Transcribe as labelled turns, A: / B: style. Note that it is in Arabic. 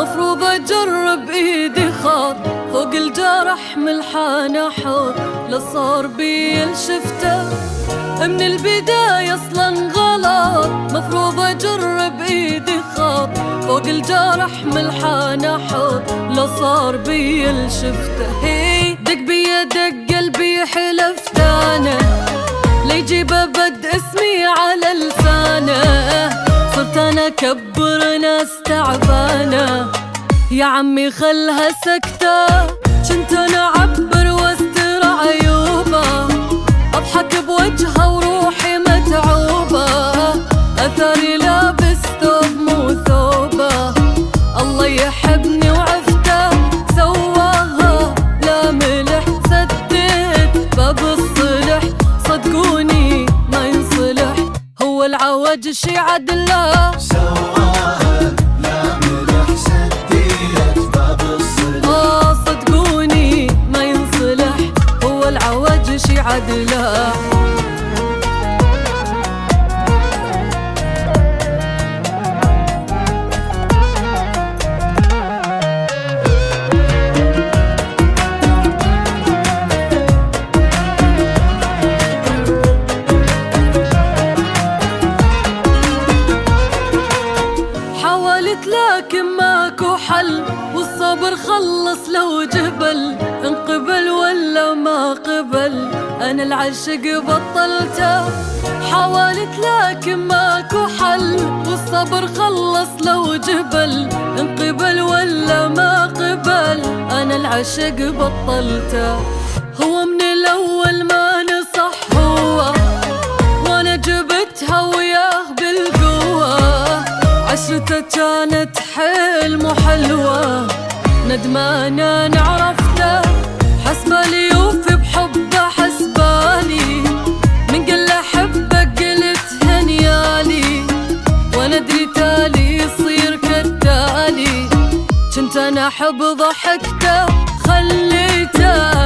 A: مفروض أجرب ايدي خاط. فوق الجرح ملحانة حور لصار بي شفته من البداية أصلا غلط. مفروض أجرب إيدي خاط. فوق الجرح ملحانة حور لصار بي شفته هي دق بيا دق قلبي حلفتانة. ليجيب أبد اسمي على لسانه. أنا كبر ناس تعبانه يا عمي خلها سكتة. كنت أنا عبر واستر عيوبة. أضحك بوجهه وروحي متعوبة. اثري لابس ثوب مو ثوبة. الله يحبني وعفته سواها لا ملح هو العوج شي عدله
B: سواها لا ملح سديت
A: حاولت لكن ماكو حل والصبر خلص لو جبل. انقبل ولا ما قبل أنا العشق بطلته. حاولت لكن ماكو حل والصبر خلص لو جبل. انقبل ولا ما قبل أنا العشق بطلته. هو من كانت حلم وحلوة ندمانة أنا عرفته حسبالي يوفي بحبه حسبالي من قل احبك قلت هنيالي وأنا أدري تالي يصير كالتالي. كنت أنا احب ضحكته خليته